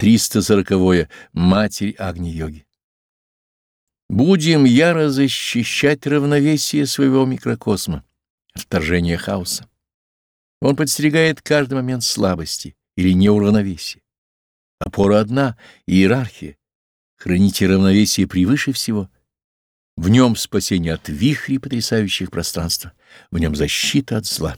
340. -е. Матерь Агни-йоги. Будем яро защищать равновесие своего микрокосма, вторжение хаоса. Он подстерегает каждый момент слабости или неуравновесия. Опора одна — иерархия. Храните равновесие превыше всего. В нем спасение от вихрей, потрясающих пространства, в нем защита от зла.